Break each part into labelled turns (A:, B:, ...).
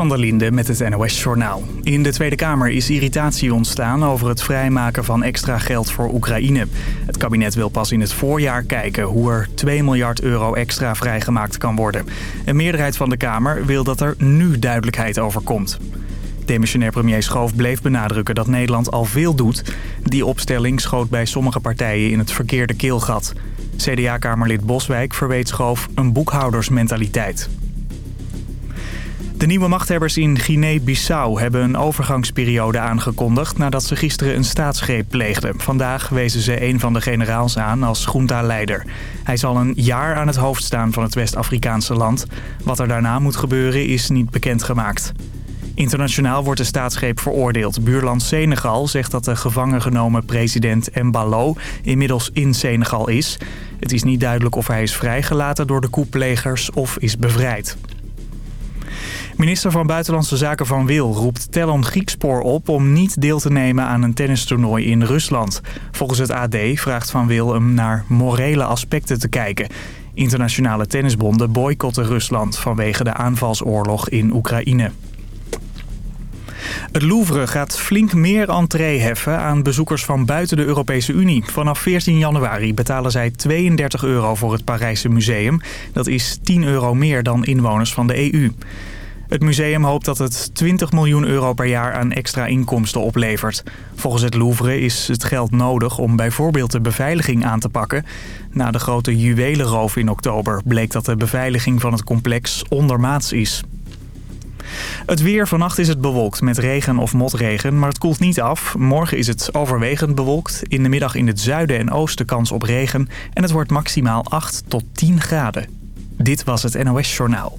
A: van der Linde met het NOS-journaal. In de Tweede Kamer is irritatie ontstaan over het vrijmaken van extra geld voor Oekraïne. Het kabinet wil pas in het voorjaar kijken hoe er 2 miljard euro extra vrijgemaakt kan worden. Een meerderheid van de Kamer wil dat er nu duidelijkheid over komt. Demissionair premier Schoof bleef benadrukken dat Nederland al veel doet. Die opstelling schoot bij sommige partijen in het verkeerde keelgat. CDA-kamerlid Boswijk verweet Schoof een boekhoudersmentaliteit. De nieuwe machthebbers in Guinea-Bissau hebben een overgangsperiode aangekondigd... nadat ze gisteren een staatsgreep pleegden. Vandaag wezen ze een van de generaals aan als junta-leider. Hij zal een jaar aan het hoofd staan van het West-Afrikaanse land. Wat er daarna moet gebeuren is niet bekendgemaakt. Internationaal wordt de staatsgreep veroordeeld. Buurland Senegal zegt dat de gevangen genomen president Mbalo inmiddels in Senegal is. Het is niet duidelijk of hij is vrijgelaten door de koeplegers of is bevrijd. Minister van Buitenlandse Zaken Van Wil roept Telon Griekspoor op om niet deel te nemen aan een tennistoernooi in Rusland. Volgens het AD vraagt Van Wil hem naar morele aspecten te kijken. Internationale tennisbonden boycotten Rusland vanwege de aanvalsoorlog in Oekraïne. Het Louvre gaat flink meer entree heffen aan bezoekers van buiten de Europese Unie. Vanaf 14 januari betalen zij 32 euro voor het Parijse museum. Dat is 10 euro meer dan inwoners van de EU. Het museum hoopt dat het 20 miljoen euro per jaar aan extra inkomsten oplevert. Volgens het Louvre is het geld nodig om bijvoorbeeld de beveiliging aan te pakken. Na de grote juwelenroof in oktober bleek dat de beveiliging van het complex ondermaats is. Het weer. Vannacht is het bewolkt met regen of motregen, maar het koelt niet af. Morgen is het overwegend bewolkt. In de middag in het zuiden en oosten kans op regen. En het wordt maximaal 8 tot 10 graden. Dit was het NOS Journaal.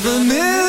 B: Drive a million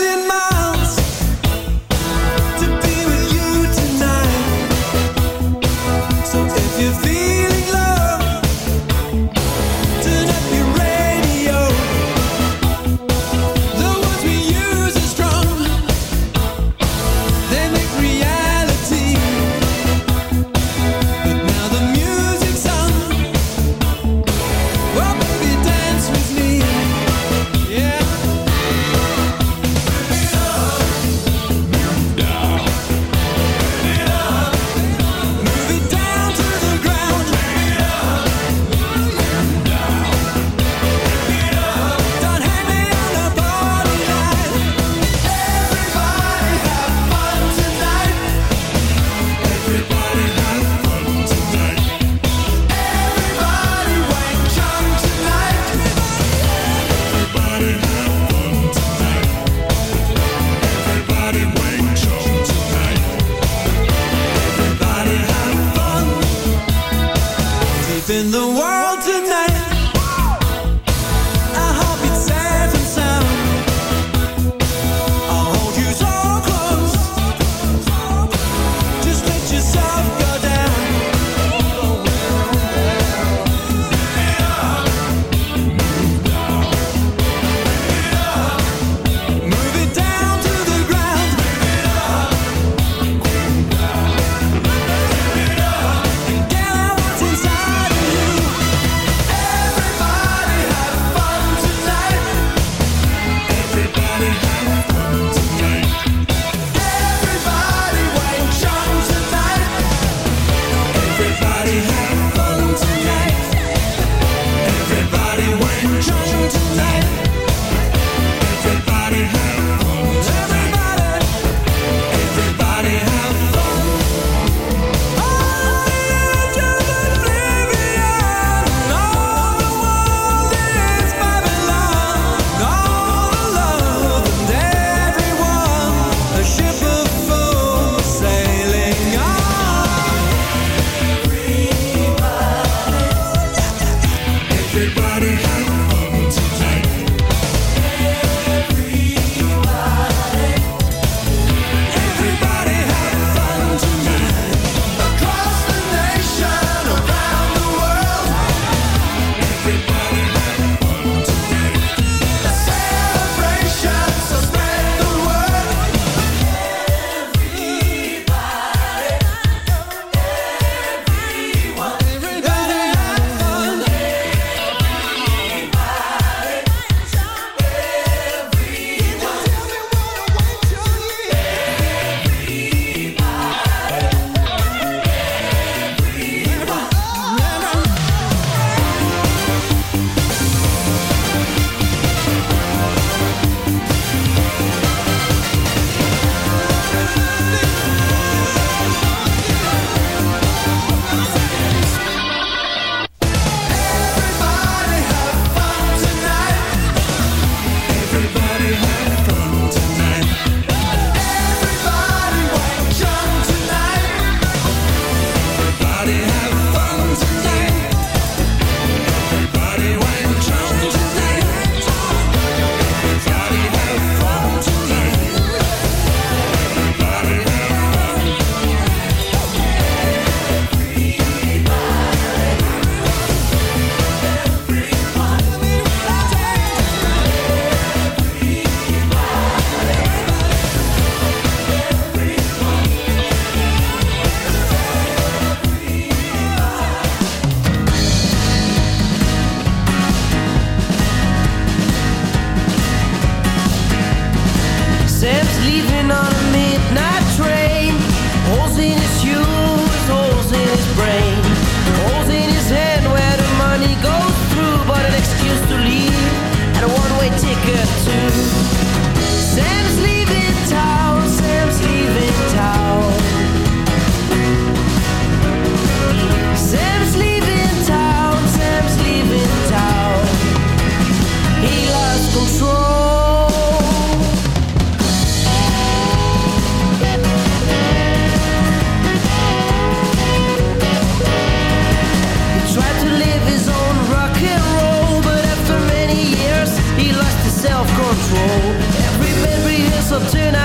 B: so
C: tonight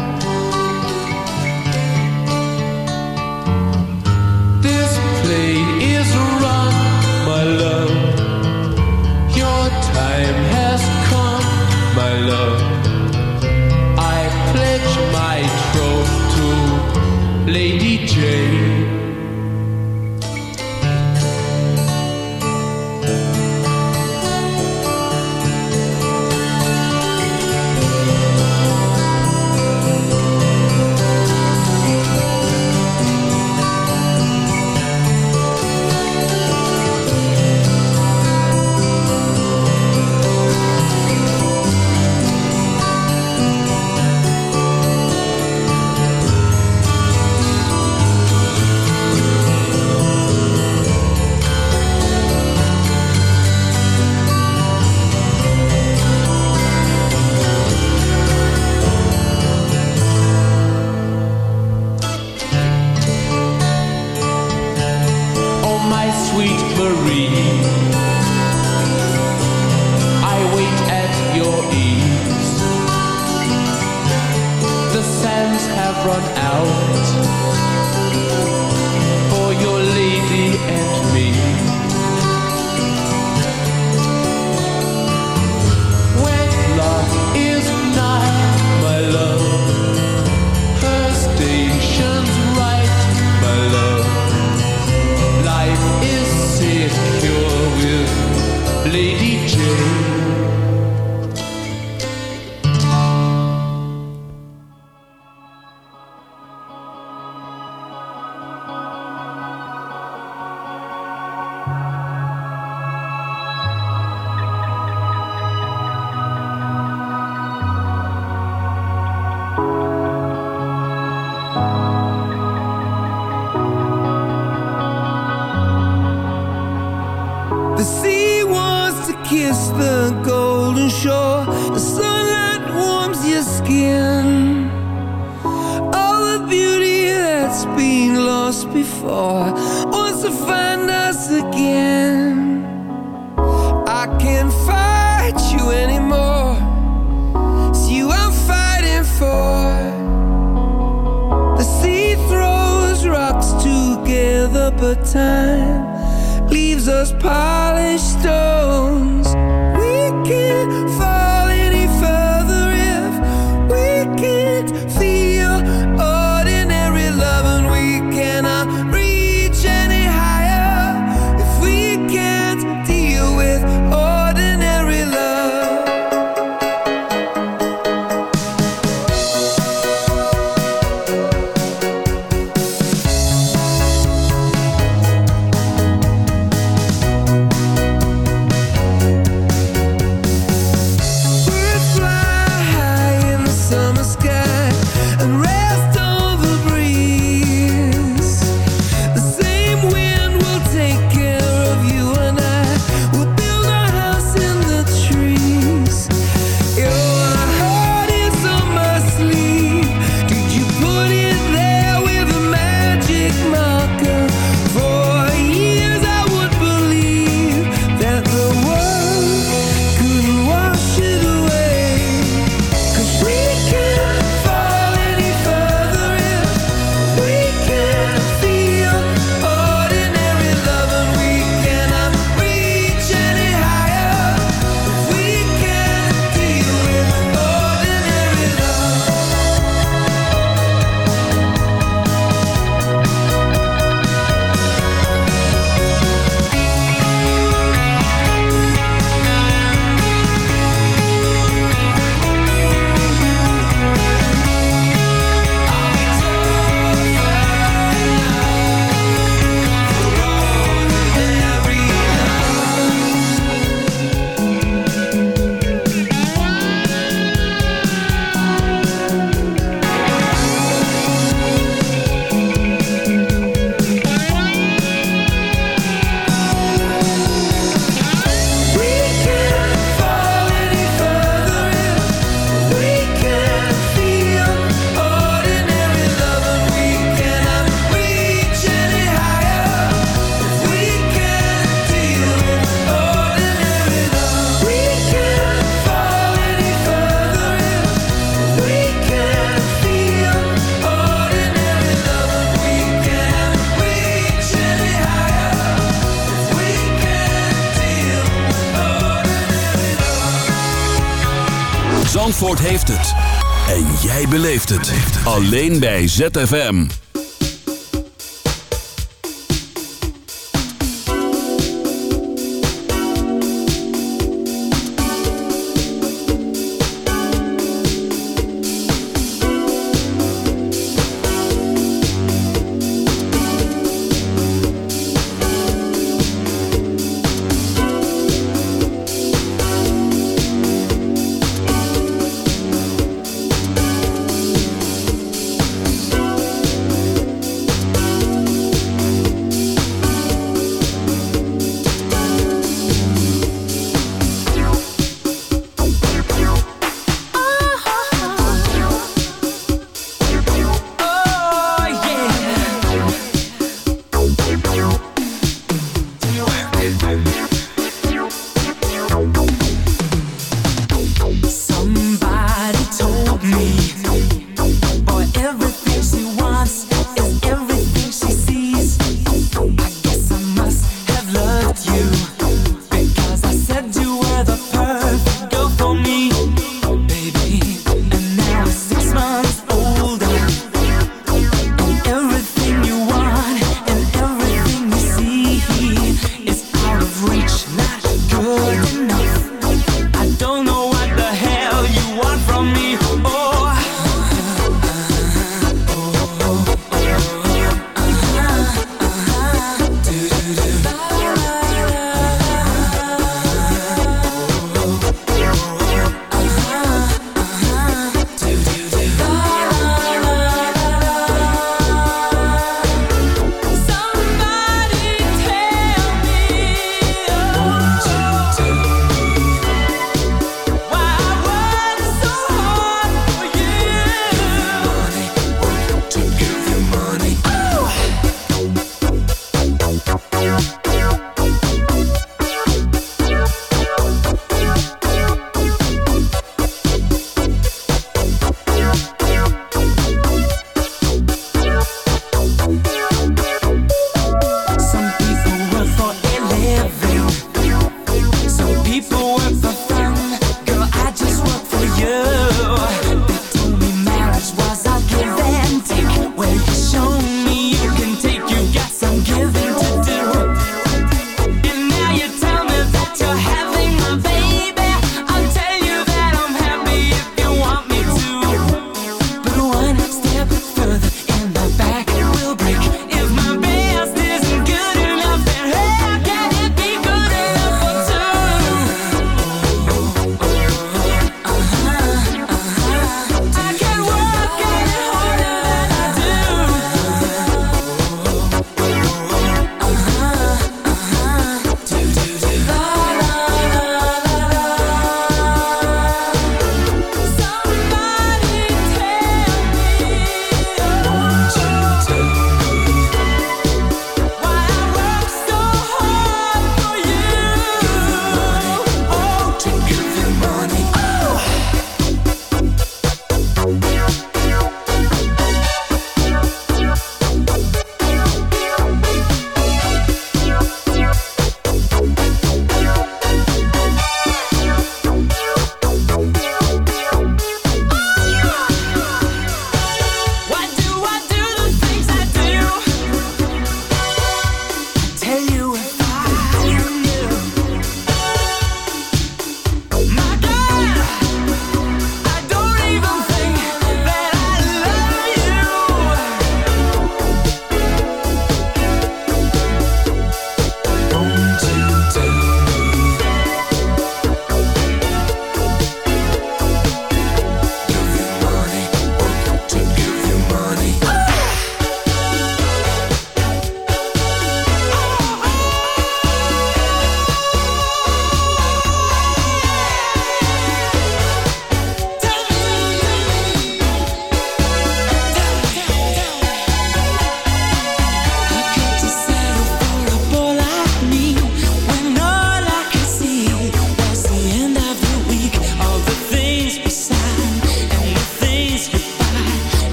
D: Alleen bij ZFM.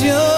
E: ilusión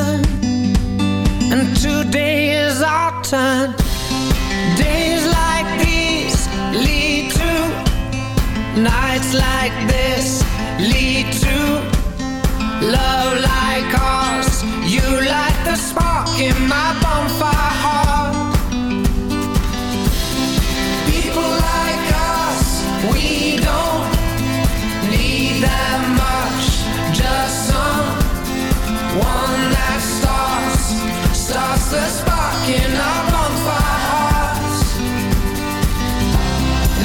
E: Is our turn. Days like these lead to nights like this lead to love like ours. You light the spark in my bonfire heart. People like us, we don't need that much. Just someone that starts, starts the spark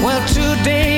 E: Well, today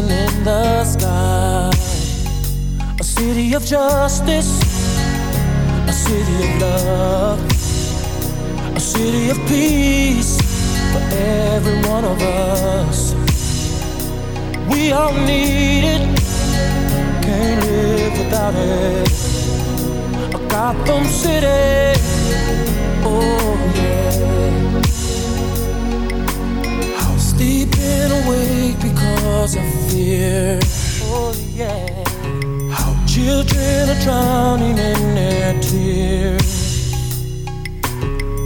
F: Solution in the sky. A city of justice, a city of love, a city of peace for every one of us. We all need it, can't live without it. A Gotham City, oh yeah. How sleeping awake because of fear, oh yeah. How children are drowning in their tears.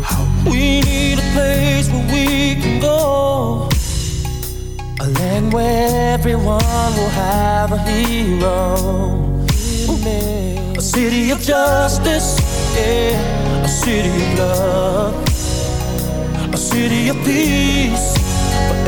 F: How we need a place where we can go. A land where everyone will have a hero. A city of justice, yeah. A city of love. A city of peace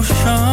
G: 不舍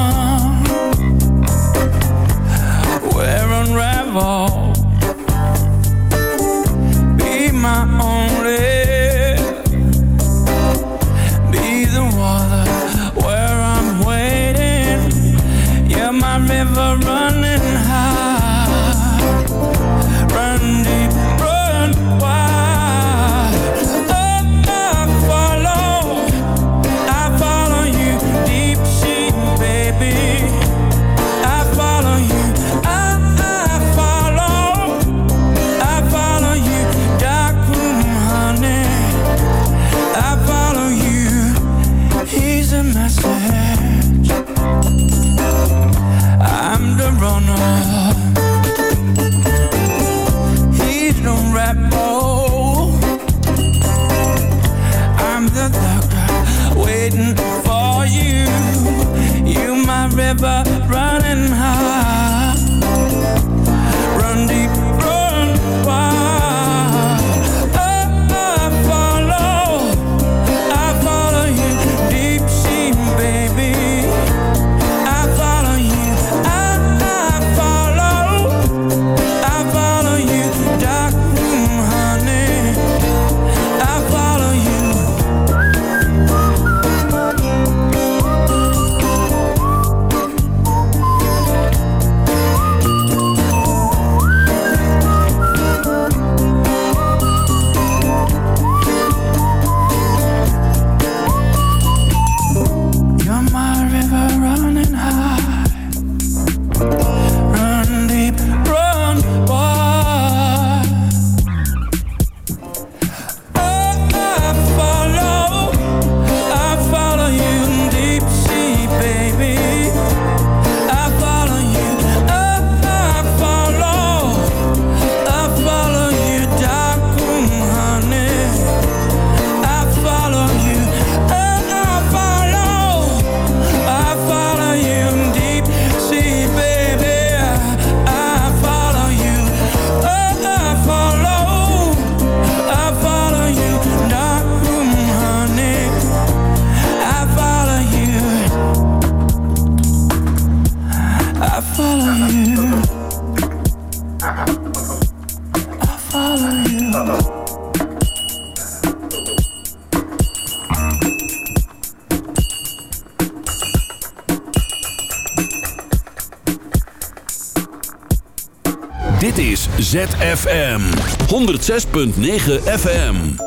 G: ZFM. 106.9 FM